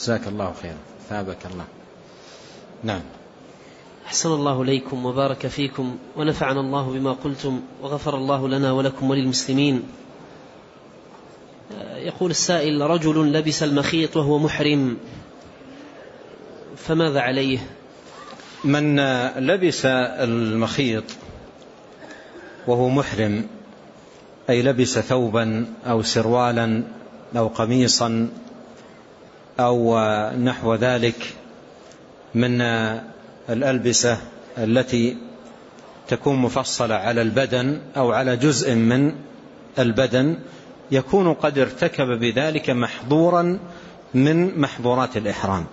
جزاك الله خيرا. ثابك الله. نعم. أحسن الله إليكم وبارك فيكم ونفعنا الله بما قلتم وغفر الله لنا ولكم وللمسلمين. يقول السائل رجل لبس المخيط وهو محرم فماذا عليه؟ من لبس المخيط وهو محرم أي لبس ثوبا أو سروالا أو قميصا أو نحو ذلك من الألبسة التي تكون مفصلة على البدن أو على جزء من البدن يكون قد ارتكب بذلك محظورا من محظورات الإحرام.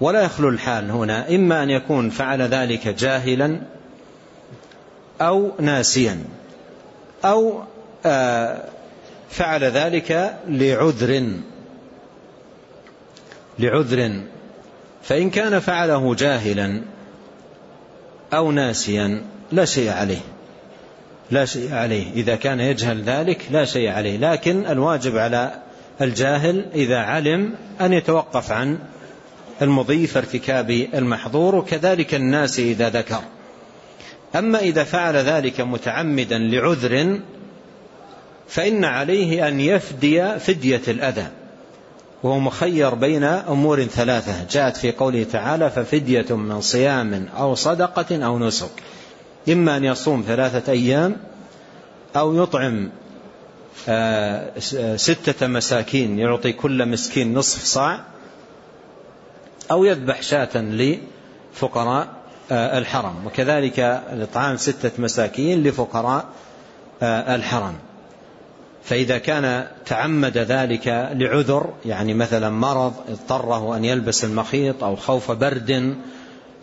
ولا يخلو الحال هنا إما أن يكون فعل ذلك جاهلا أو ناسيا أو آه، فعل ذلك لعذر. لعذر فإن كان فعله جاهلا أو ناسيا لا شيء عليه لا شيء عليه. إذا كان يجهل ذلك لا شيء عليه. لكن الواجب على الجاهل إذا علم أن يتوقف عن المضي في ارتكاب المحظور وكذلك الناس إذا ذكر. أما إذا فعل ذلك متعمدا لعذر فإن عليه أن يفدي فدية الأذى. وهو مخير بين أمور ثلاثة. جاءت في قوله تعالى ففدية من صيام أو صدقة أو نسك. إما أن يصوم ثلاثة أيام أو يطعم آه، ستة مساكين يعطي كل مسكين نصف صاع أو يذبح شاة لفقراء آه، الحرم. وكذلك الإطعام ستة مساكين لفقراء آه، الحرم. فإذا كان تعمد ذلك لعذر يعني مثلا مرض اضطره أن يلبس المخيط أو خوف برد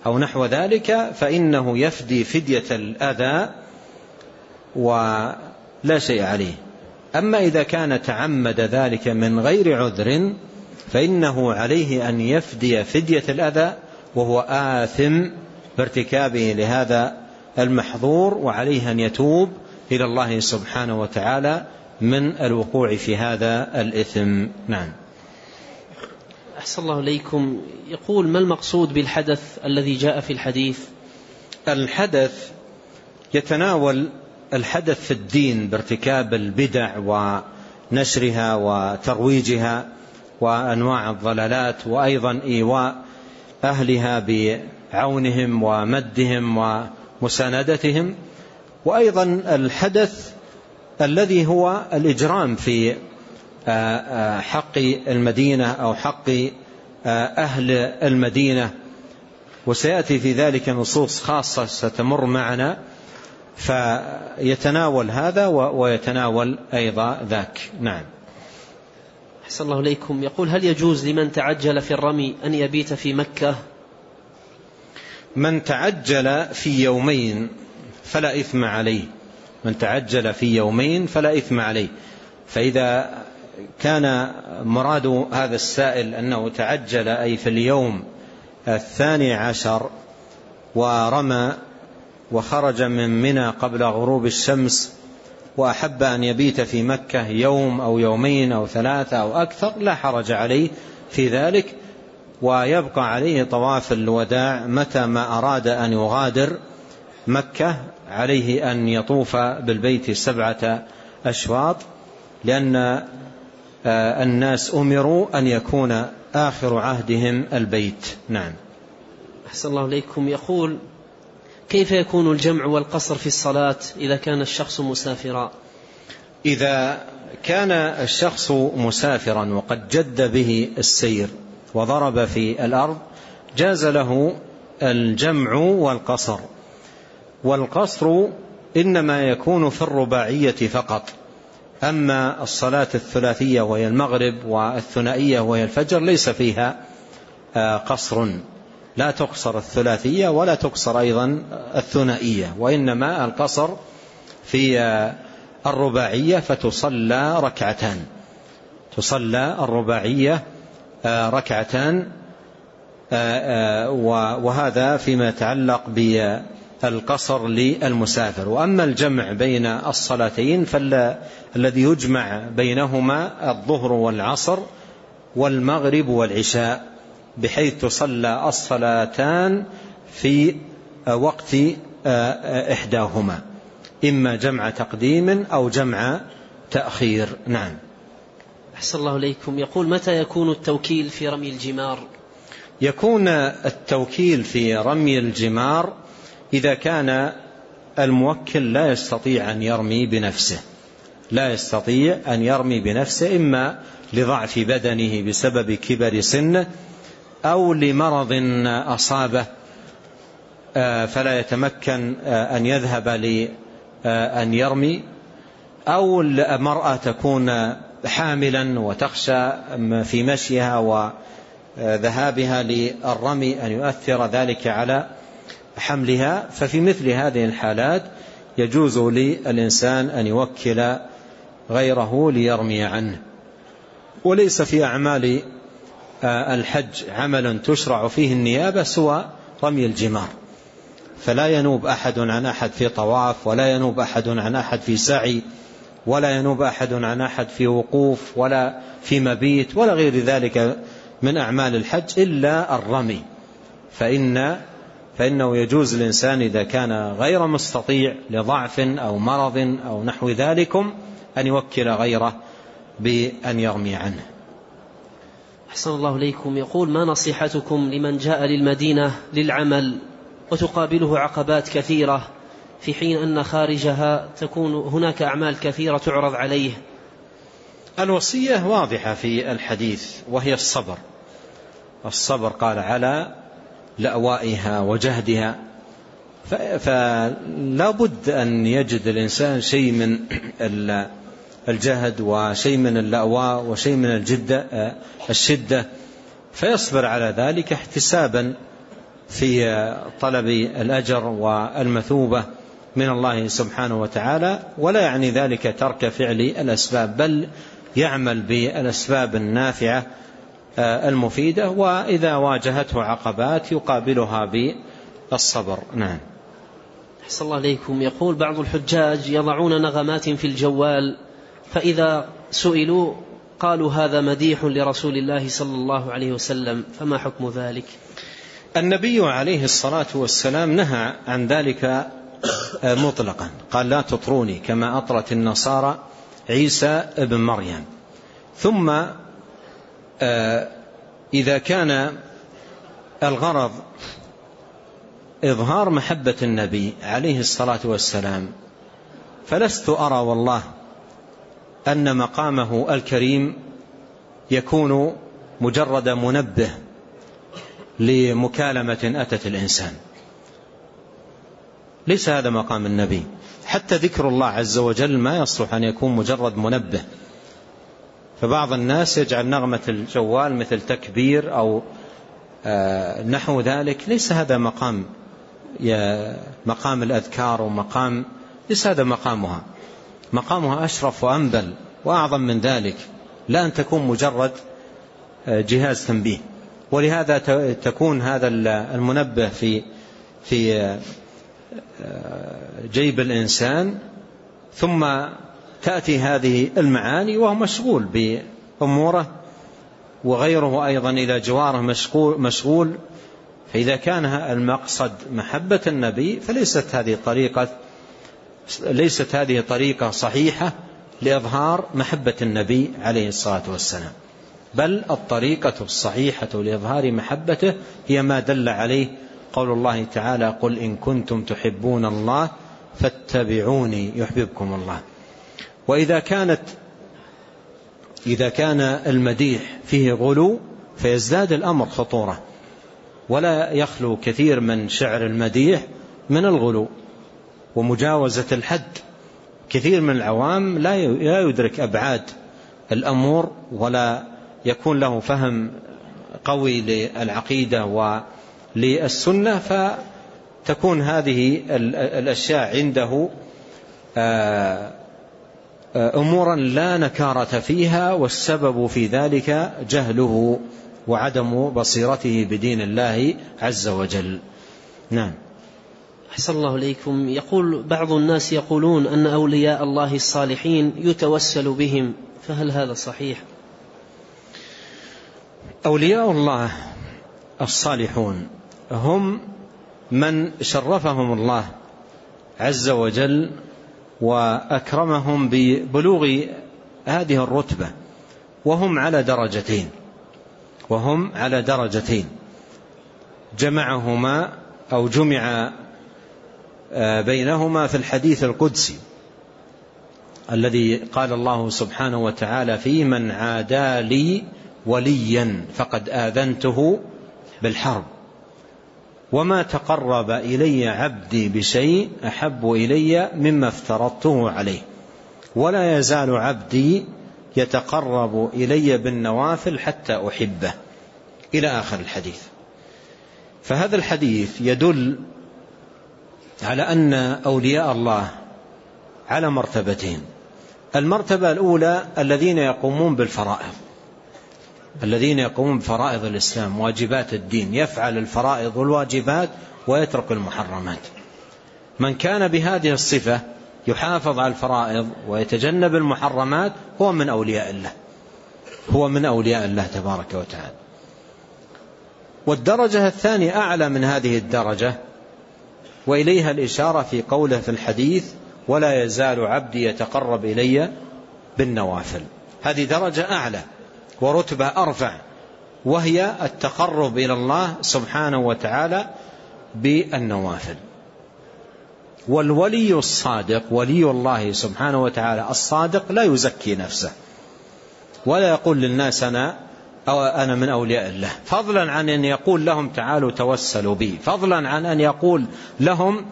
أو نحو ذلك فإنه يفدي فدية الأذى ولا شيء عليه. أما إذا كان تعمد ذلك من غير عذر فإنه عليه أن يفدي فدية الأذى وهو آثم بارتكابه لهذا المحظور وعليه أن يتوب إلى الله سبحانه وتعالى من الوقوع في هذا الإثم. نعم. أحسن الله إليكم. يقول ما المقصود بالحدث الذي جاء في الحديث؟ الحدث يتناول الحدث في الدين بارتكاب البدع ونشرها وترويجها وأنواع الضلالات وأيضا إيواء أهلها بعونهم ومدهم ومساندتهم. وأيضا الحدث الذي هو الإجرام في آه، آه، حق المدينة أو حق آه، أهل المدينة. وسيأتي في ذلك نصوص خاصة ستمر معنا فيتناول هذا ويتناول أيضا ذاك. نعم. أحسن الله إليكم. يقول هل يجوز لمن تعجل في الرمي أن يبيت في مكة؟ من تعجل في يومين فلا إثم عليه. من تعجل في يومين فلا إثم عليه. فإذا كان مراد هذا السائل أنه تعجل أي في اليوم الثاني عشر ورمى وخرج من منى قبل غروب الشمس وأحب أن يبيت في مكة يوم أو يومين أو ثلاثة أو أكثر لا حرج عليه في ذلك ويبقى عليه طواف الوداع متى ما أراد أن يغادر مكة عليه أن يطوف بالبيت سبعة أشواط لأن آه، الناس أمروا أن يكون آخر عهدهم البيت. نعم. أحسن الله إليكم. يقول كيف يكون الجمع والقصر في الصلاة إذا كان الشخص مسافرا؟ إذا كان الشخص مسافرا وقد جد به السير وضرب في الأرض جاز له الجمع والقصر. والقصر إنما يكون في الرباعية فقط. أما الصلاة الثلاثية وهي المغرب والثنائية وهي الفجر ليس فيها آه، قصر. لا تقصر الثلاثية ولا تقصر أيضا الثنائية وإنما القصر في آه، الرباعية فتصلى ركعتان. تصلى الرباعية آه، ركعتان وهذا فيما يتعلق القصر للمسافر. وأما الجمع بين الصلاتين فالذي يجمع بينهما الظهر والعصر والمغرب والعشاء بحيث تصلى الصلاتان في وقت إحداهما. إما جمع تقديم أو جمع تأخير. نعم. أحسن الله إليكم. يقول متى يكون التوكيل في رمي الجمار؟ يكون التوكيل في رمي الجمار إذا كان الموكل لا يستطيع أن يرمي بنفسه لا يستطيع أن يرمي بنفسه إما لضعف بدنه بسبب كبر سنه أو لمرض أصابه آه، فلا يتمكن آه، أن يذهب لأن يرمي أو المرأة تكون حاملا وتخشى في مشيها وذهابها للرمي أن يؤثر ذلك على حملها ففي مثل هذه الحالات يجوز للإنسان أن يوكل غيره ليرمي عنه. وليس في أعمال آه، الحج عمل تشرع فيه النيابة سوى رمي الجمار. فلا ينوب أحد عن أحد في طواف ولا ينوب أحد عن أحد في سعي ولا ينوب أحد عن أحد في وقوف ولا في مبيت ولا غير ذلك من أعمال الحج إلا الرمي. فإن فإنه يجوز الإنسان إذا كان غير مستطيع لضعف أو مرض أو نحو ذلكم أن يوكل غيره بأن يرمي عنه. أحسن الله إليكم. يقول ما نصيحتكم لمن جاء للمدينة للعمل وتقابله عقبات كثيرة في حين أن خارجها تكون هناك أعمال كثيرة تعرض عليه؟ الوصية واضحة في الحديث وهي الصبر. الصبر قال على لأوائها وجهدها. فلا بد أن يجد الإنسان شيء من الجهد وشيء من اللأواء وشيء من الجدة الشدة. فيصبر على ذلك احتسابا في طلب الأجر والمثوبة من الله سبحانه وتعالى. ولا يعني ذلك ترك فعل الأسباب بل يعمل بالأسباب النافعة المفيدة وإذا واجهته عقبات يقابلها بالصبر. نعم. أحسن الله عليكم. يقول بعض الحجاج يضعون نغمات في الجوال فإذا سئلوا قالوا هذا مديح لرسول الله صلى الله عليه وسلم فما حكم ذلك؟ النبي عليه الصلاة والسلام نهى عن ذلك مطلقا. قال لا تطروني كما أطرت النصارى عيسى ابن مريم. ثم آه، إذا كان الغرض إظهار محبة النبي عليه الصلاة والسلام فلست أرى والله أن مقامه الكريم يكون مجرد منبه لمكالمة أتت الإنسان. ليس هذا مقام النبي. حتى ذكر الله عز وجل ما يصلح أن يكون مجرد منبه. فبعض الناس يجعل نغمة الجوال مثل تكبير أو آه، نحو ذلك. ليس هذا مقام مقام الأذكار ومقام ليس هذا مقامها. مقامها أشرف وأنبل وأعظم من ذلك. لا أن تكون مجرد آه، جهاز تنبيه. ولهذا تكون هذا المنبه في في آه، جيب الإنسان. ثم تأتي هذه المعاني وهو مشغول بأموره وغيره أيضا إلى جواره مشغول, مشغول. فإذا كان المقصد محبة النبي فليست هذه طريقة ليست هذه طريقة صحيحة لإظهار محبة النبي عليه الصلاة والسلام. بل الطريقة الصحيحة لإظهار محبته هي ما دل عليه قول الله تعالى قل إن كنتم تحبون الله فاتبعوني يحببكم الله. وإذا كانت إذا كان المديح فيه غلو فيزداد الأمر خطورة. ولا يخلو كثير من شعر المديح من الغلو. ومجاوزة الحد كثير من العوام لا يدرك أبعاد الأمور ولا يكون له فهم قوي للعقيدة وللسنة فتكون هذه الأشياء عنده آه، أمورا لا نكارة فيها والسبب في ذلك جهله وعدم بصيرته بدين الله عز وجل. نعم. أحسن الله إليكم. يقول بعض الناس يقولون أن أولياء الله الصالحين يتوسل بهم فهل هذا صحيح؟ أولياء الله الصالحون هم من شرفهم الله عز وجل وأكرمهم ببلوغ هذه الرتبة وهم على درجتين وهم على درجتين. جمعهما أو جمع آه، بينهما في الحديث القدسي الذي قال الله سبحانه وتعالى فيه من عادى لي وليا فقد آذنته بالحرب. وما تقرب إلي عبدي بشيء أحب إلي مما افترضته عليه. ولا يزال عبدي يتقرب إلي بالنوافل حتى أحبه. إلى آخر الحديث. فهذا الحديث يدل على أن أولياء الله على مرتبتين. المرتبة الأولى الذين يقومون بالفرائض. الذين يقومون بفرائض الإسلام واجبات الدين يفعل الفرائض والواجبات ويترك المحرمات. من كان بهذه الصفة يحافظ على الفرائض ويتجنب المحرمات هو من أولياء الله. هو من أولياء الله تبارك وتعالى. والدرجة الثانية أعلى من هذه الدرجة وإليها الإشارة في قوله في الحديث ولا يزال عبدي يتقرب إلي بالنوافل. هذه درجة أعلى. ورتبة أرفع وهي التقرب إلى الله سبحانه وتعالى بالنوافل. والولي الصادق ولي الله سبحانه وتعالى الصادق لا يزكي نفسه ولا يقول للناس أنا أو أنا من أولياء الله. فضلا عن أن يقول لهم تعالوا توسلوا بي. فضلا عن أن يقول لهم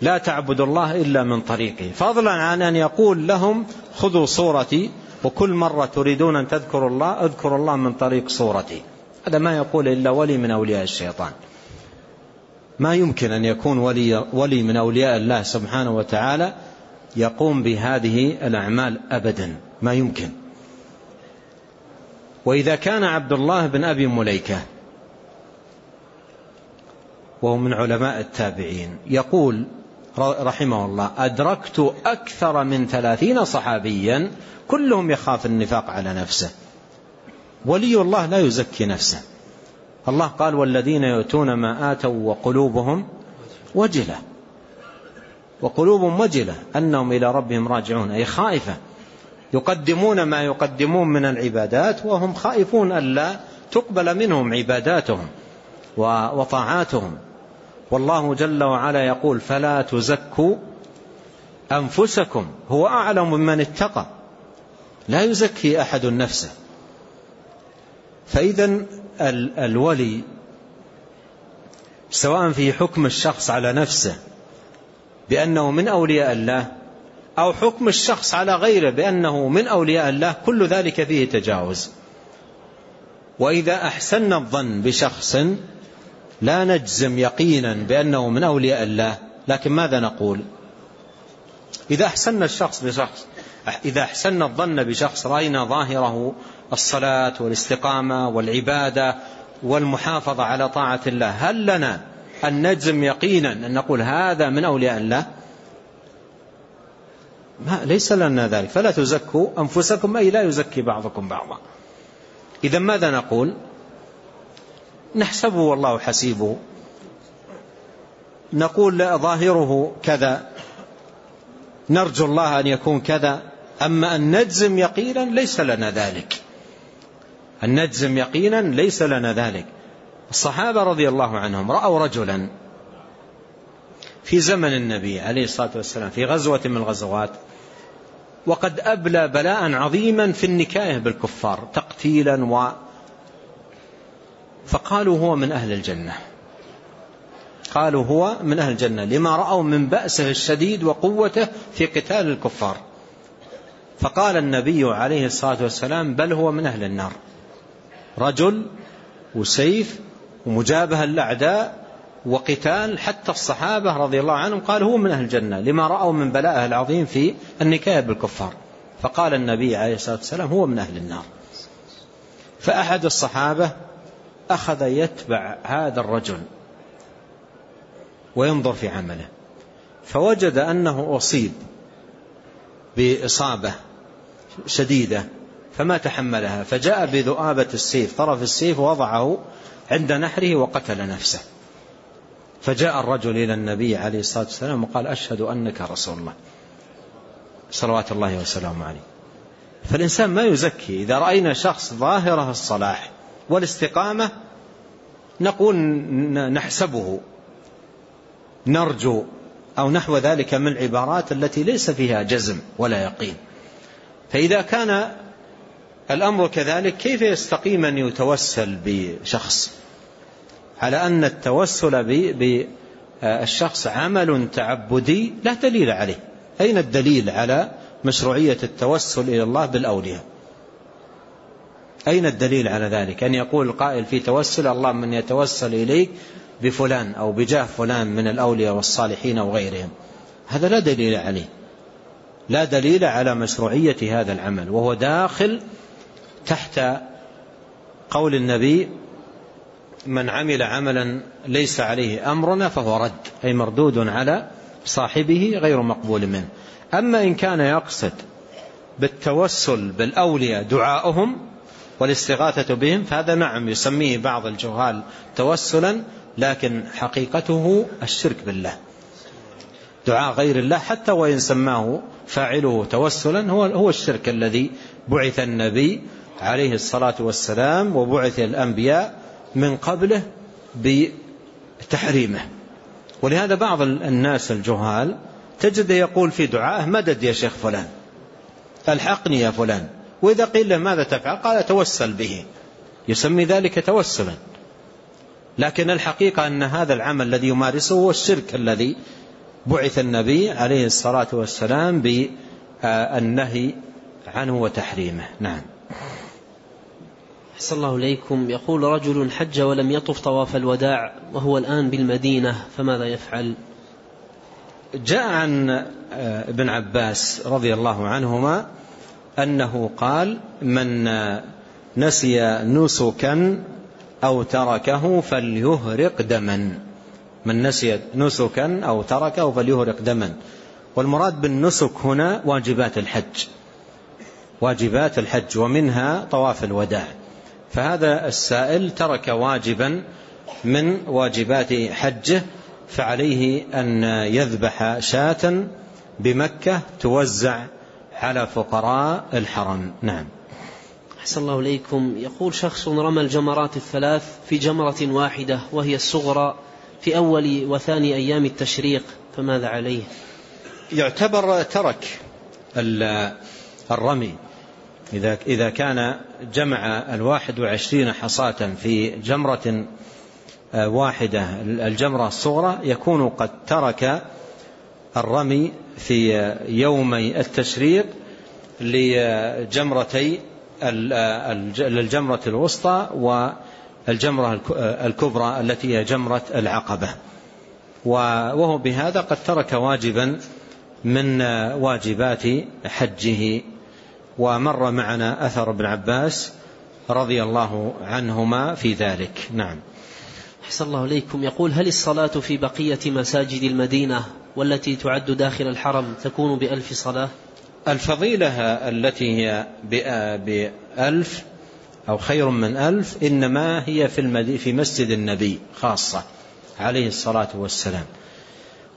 لا تعبدوا الله إلا من طريقي. فضلا عن أن يقول لهم خذوا صورتي وكل مرة تريدون أن تذكروا الله اذكروا الله من طريق صورتي. هذا ما يقول إلا ولي من أولياء الشيطان. ما يمكن أن يكون ولي, ولي من أولياء الله سبحانه وتعالى يقوم بهذه الأعمال أبدا. ما يمكن. وإذا كان عبد الله بن أبي مليكة وهو من علماء التابعين يقول رحمه الله. أدركت أكثر من ثلاثين صحابيا كلهم يخاف النفاق على نفسه. ولي الله لا يزكي نفسه. الله قال والذين يؤتون ما آتوا وقلوبهم وجلة. وقلوبهم وجلة. أنهم إلى ربهم راجعون أي خائفة. يقدمون ما يقدمون من العبادات وهم خائفون ألا تقبل منهم عباداتهم وطاعاتهم. والله جل وعلا يقول فلا تزكوا أنفسكم هو أعلم من اتقى لا يزكي أحد نفسه. فإذا الولي سواء في حكم الشخص على نفسه بأنه من أولياء الله أو حكم الشخص على غيره بأنه من أولياء الله كل ذلك فيه تجاوز. وإذا أحسن الظن بشخص لا نجزم يقينا بأنه من أولياء الله لكن ماذا نقول؟ إذا أحسن الشخص بشخص إذا أحسن الظن بشخص رأينا ظاهره الصلاة والاستقامة والعبادة والمحافظة على طاعة الله. هل لنا أن نجزم يقينا أن نقول هذا من أولياء الله؟ ما ليس لنا ذلك. فلا تزكوا أنفسكم أي لا يزكي بعضكم بعضا. إذا ماذا نقول؟ نحسبه والله حسيبه. نقول ظاهره كذا. نرجو الله أن يكون كذا. أما أن نجزم يقينا ليس لنا ذلك. أن نجزم يقينا ليس لنا ذلك. الصحابة رضي الله عنهم رأوا رجلا في زمن النبي عليه الصلاة والسلام في غزوة من الغزوات وقد أبلى بلاء عظيما في النكاية بالكفار تقتيلا فقالوا هو من أهل الجنة. قالوا هو من أهل الجنة. لما رأوا من بأسه الشديد وقوته في قتال الكفار. فقال النبي عليه الصلاة والسلام بل هو من أهل النار. رجل وسيف ومجابهة الأعداء وقتال حتى الصحابة رضي الله عنهم قال هو من أهل الجنة. لما رأوا من بلائه العظيم في النكاية بالكفار. فقال النبي عليه الصلاة والسلام هو من أهل النار. فأحد الصحابة أخذ يتبع هذا الرجل وينظر في عمله فوجد أنه أصيب بإصابة شديدة فما تحملها فجاء بذؤابة السيف طرف السيف ووضعه عند نحره وقتل نفسه. فجاء الرجل إلى النبي عليه الصلاة والسلام وقال أشهد أنك رسول الله. صلوات الله وسلامه عليه. فالإنسان ما يزكي إذا رأينا شخص ظاهره الصلاح والاستقامة نقول نحسبه نرجو أو نحو ذلك من العبارات التي ليس فيها جزم ولا يقين. فإذا كان الأمر كذلك كيف يستقيم أن يتوسل بشخص؟ على أن التوسل بالشخص عمل تعبدي لا دليل عليه. أين الدليل على مشروعية التوسل إلى الله بالأولياء؟ أين الدليل على ذلك؟ أن يقول القائل في توسل الله من يتوسل إليك بفلان أو بجاه فلان من الأولياء والصالحين وغيرهم هذا لا دليل عليه. لا دليل على مشروعية هذا العمل وهو داخل تحت قول النبي من عمل عملا ليس عليه أمرنا فهو رد أي مردود على صاحبه غير مقبول منه. أما إن كان يقصد بالتوسل بالأولياء دعاؤهم والاستغاثة بهم فهذا نعم يسميه بعض الجهال توسلا لكن حقيقته الشرك بالله. دعاء غير الله حتى وإن سماه فاعله توسلا هو هو الشرك الذي بعث النبي عليه الصلاة والسلام وبعث الأنبياء من قبله بتحريمه. ولهذا بعض الناس الجهال تجد يقول في دعائه مدد يا شيخ فلان ألحقني يا فلان. وإذا قيل له ماذا تفعل؟ قال توسل به. يسمي ذلك توسلا. لكن الحقيقة أن هذا العمل الذي يمارسه هو الشرك الذي بعث النبي عليه الصلاة والسلام بالنهي عنه وتحريمه. نعم. أحسن الله إليكم. يقول رجل حج ولم يطف طواف الوداع وهو الآن بالمدينة فماذا يفعل؟ جاء عن ابن عباس رضي الله عنهما أنه قال من نسي نسكا أو تركه فليهرق دما. من نسي نسكا أو تركه فليهرق دما. والمراد بالنسك هنا واجبات الحج. واجبات الحج ومنها طواف الوداع. فهذا السائل ترك واجبا من واجبات حجه فعليه أن يذبح شاة بمكة توزع على فقراء الحرم. نعم. أحسن الله إليكم. يقول شخص رمى الجمرات الثلاث في جمرة واحدة وهي الصغرى في أول وثاني أيام التشريق فماذا عليه؟ يعتبر ترك الرمي. إذا إذا كان جمع الواحد وعشرين حصاة في جمرة واحدة الجمرة الصغرى يكون قد ترك الرمي في يومي التشريق لجمرتي الجمرة الوسطى والجمرة الكبرى التي هي جمرة العقبة. وهو بهذا قد ترك واجبا من واجبات حجه. ومر معنا أثر ابن عباس رضي الله عنهما في ذلك. نعم. أحسن الله إليكم. يقول هل الصلاة في بقية مساجد المدينة والتي تعد داخل الحرم تكون بألف صلاة؟ الفضيلة التي هي بألف أو خير من ألف إنما هي في, في مسجد النبي خاصة عليه الصلاة والسلام.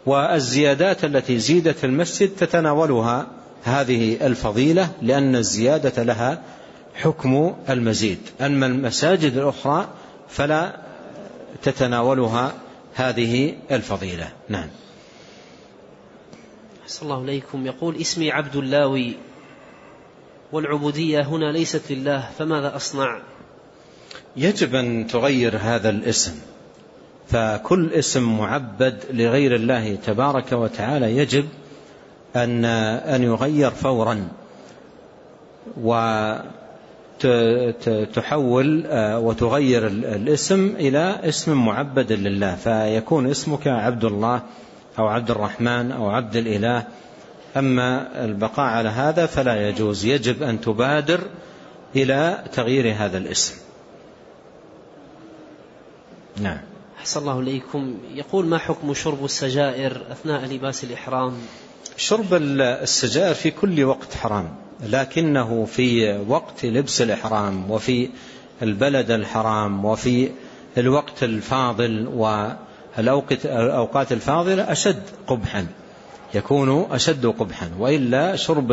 والزيادات التي زيدت في المسجد تتناولها هذه الفضيلة لأن الزيادة لها حكم المزيد. أما المساجد الأخرى فلا تتناولها هذه الفضيلة. نعم. أحسن الله إليكم يقول اسمي عبد اللاوي والعبودية هنا ليست لله فماذا أصنع؟ يجب أن تغير هذا الاسم فكل اسم معبد لغير الله تبارك وتعالى يجب أن أن يغير فورا وتحول وتغير الاسم إلى اسم معبد لله فيكون اسمك عبد الله أو عبد الرحمن أو عبد الإله. أما البقاء على هذا فلا يجوز. يجب أن تبادر إلى تغيير هذا الاسم. نعم. أحسن الله إليكم. يقول ما حكم شرب السجائر أثناء لباس الإحرام؟ شرب السجائر في كل وقت حرام لكنه في وقت لبس الإحرام وفي البلد الحرام وفي الوقت الفاضل والأوقات الفاضلة أشد قبحا يكون أشد قبحا وإلا شرب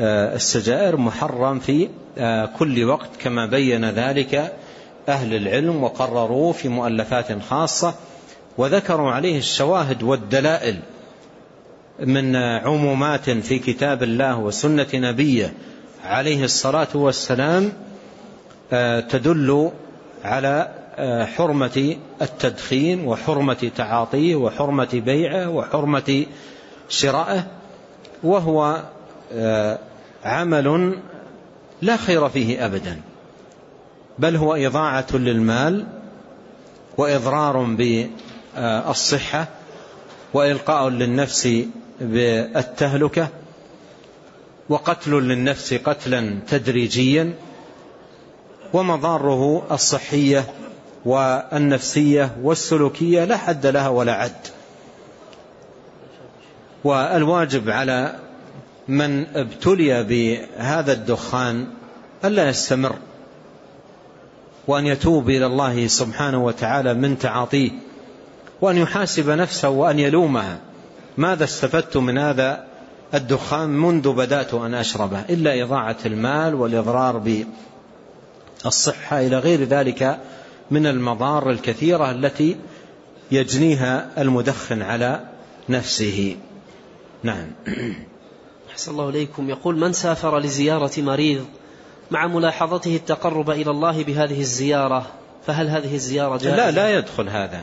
آه، السجائر محرم في آه، كل وقت كما بين ذلك أهل العلم وقرروا في مؤلفات خاصة وذكروا عليه الشواهد والدلائل من عمومات في كتاب الله وسنة نبيه عليه الصلاة والسلام آه، تدل على حرمة التدخين وحرمة تعاطيه وحرمة بيعه وحرمة شرائه وهو عمل لا خير فيه أبدا بل هو إضاعة للمال وإضرار بالصحة وإلقاء للنفس بالتهلكة وقتل للنفس قتلا تدريجيا ومضاره الصحية والنفسية والسلوكية لا حد لها ولا عد. والواجب على من ابتلي بهذا الدخان ألا يستمر وأن يتوب إلى الله سبحانه وتعالى من تعاطيه وأن يحاسب نفسه وأن يلومها ماذا استفدت من هذا الدخان منذ بدأت أن أشربه؟ إلا إضاعة المال والإضرار بالصحة إلى غير ذلك من المضار الكثيرة التي يجنيها المدخن على نفسه. نعم. أحسن الله إليكم. يقول من سافر لزيارة مريض مع ملاحظته التقرب إلى الله بهذه الزيارة فهل هذه الزيارة جائزة؟ لا لا يدخل هذا.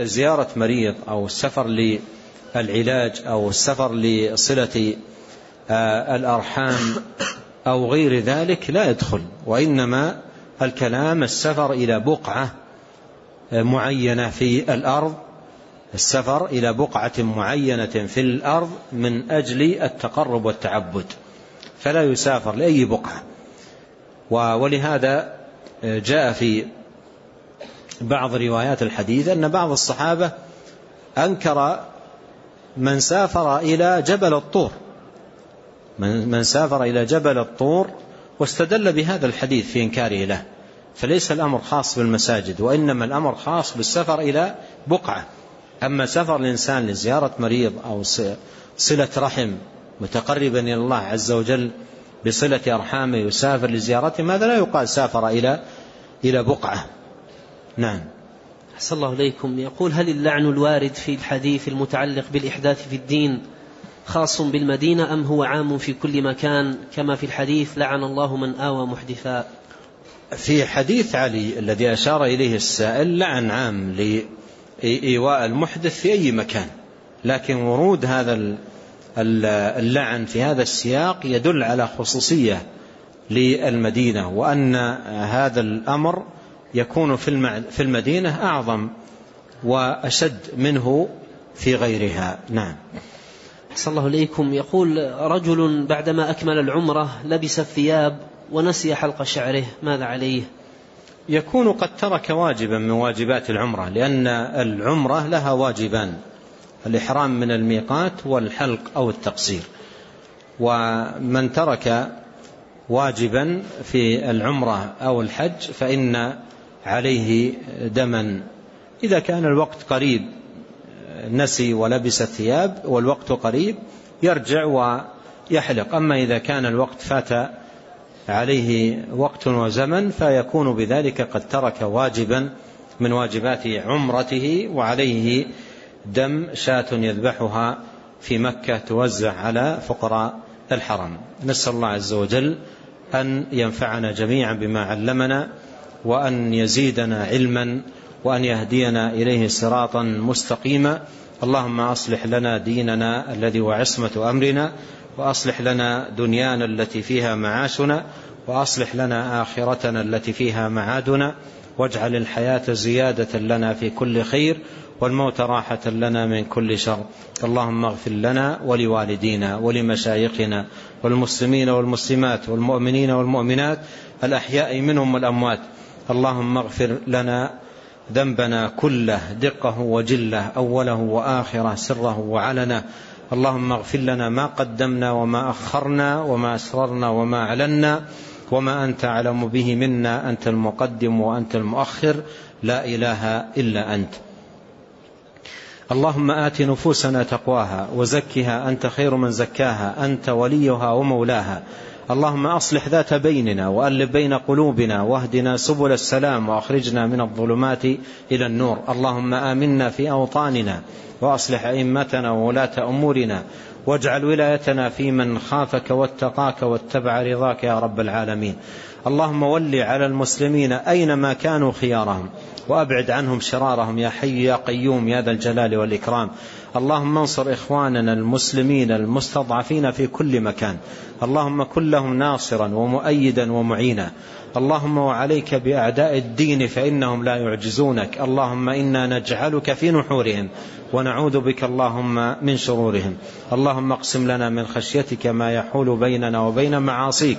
زيارة مريض أو السفر للعلاج أو السفر لصلة آه، الأرحام أو غير ذلك لا يدخل وإنما الكلام السفر إلى بقعة آه، معينة في الأرض السفر إلى بقعة معينة في الأرض من أجل التقرب والتعبد فلا يسافر لأي بقعة. ولهذا جاء في بعض روايات الحديث أن بعض الصحابة أنكر من سافر إلى جبل الطور. من سافر إلى جبل الطور واستدل بهذا الحديث في إنكاره له. فليس الأمر خاص بالمساجد وإنما الأمر خاص بالسفر إلى بقعة. أما سفر الإنسان لزيارة مريض أو صلة رحم متقربا إلى الله عز وجل بصلة أرحامه يسافر لزيارته ماذا لا يقال سافر إلى إلى بقعة؟ نعم. أحسن الله إليكم. يقول هل اللعن الوارد في الحديث المتعلق بالإحداث في الدين خاص بالمدينة أم هو عام في كل مكان؟ كما في الحديث لعن الله من آوى محدثا. في حديث علي الذي أشار إليه السائل لعن عام إيواء المحدث في أي مكان. لكن ورود هذا اللعن في هذا السياق يدل على خصوصية للمدينة وأن هذا الأمر يكون في المدينة أعظم وأشد منه في غيرها. نعم. صلى الله عليكم. يقول رجل بعدما أكمل العمرة لبس الثياب ونسي حلق شعره ماذا عليه؟ يكون قد ترك واجبا من واجبات العمرة لأن العمرة لها واجبان الإحرام من الميقات والحلق أو التقصير. ومن ترك واجبا في العمرة أو الحج فإن عليه دما. إذا كان الوقت قريب نسي ولبس الثياب والوقت قريب يرجع ويحلق. أما إذا كان الوقت فات عليه وقت وزمن فيكون بذلك قد ترك واجبا من واجبات عمرته وعليه دم شاة يذبحها في مكة توزع على فقراء الحرم. نسأل الله عز وجل أن ينفعنا جميعا بما علمنا وأن يزيدنا علما وأن يهدينا إليه صراطا مستقيما. اللهم أصلح لنا ديننا الذي هو عصمة أمرنا وأصلح لنا دنيانا التي فيها معاشنا وأصلح لنا آخرتنا التي فيها معادنا. واجعل الحياة زيادة لنا في كل خير والموت راحة لنا من كل شر. اللهم اغفر لنا ولوالدينا ولمشايخنا والمسلمين والمسلمات والمؤمنين والمؤمنات الأحياء منهم والأموات. اللهم اغفر لنا ذنبنا كله دقه وجله أوله وآخره سره وعلنه. اللهم اغفر لنا ما قدمنا وما أخرنا وما أسررنا وما أعلنا وما أنت أعلم به منا. أنت المقدم وأنت المؤخر. لا إله إلا أنت. اللهم آت نفوسنا تقواها وزكها. أنت خير من زكاها. أنت وليها ومولاها. اللهم أصلح ذات بيننا وألف بين قلوبنا واهدنا سبل السلام وأخرجنا من الظلمات إلى النور. اللهم آمنا في أوطاننا وأصلح أئمتنا وولاة أمورنا واجعل ولايتنا في من خافك واتقاك واتبع رضاك يا رب العالمين. اللهم ول على المسلمين أينما كانوا خيارهم وأبعد عنهم شرارهم يا حي يا قيوم يا ذا الجلال والإكرام. اللهم انصر إخواننا المسلمين المستضعفين في كل مكان. اللهم كن لهم ناصرا ومؤيدا ومعينا. اللهم وعليك بأعداء الدين فإنهم لا يعجزونك. اللهم إنا نجعلك في نحورهم ونعوذ بك اللهم من شرورهم. اللهم اقسم لنا من خشيتك ما يحول بيننا وبين معاصيك.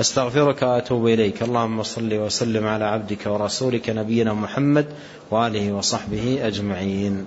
أستغفرك وأتوب إليك. اللهم صل وسلم على عبدك ورسولك نبينا محمد وآله وصحبه أجمعين.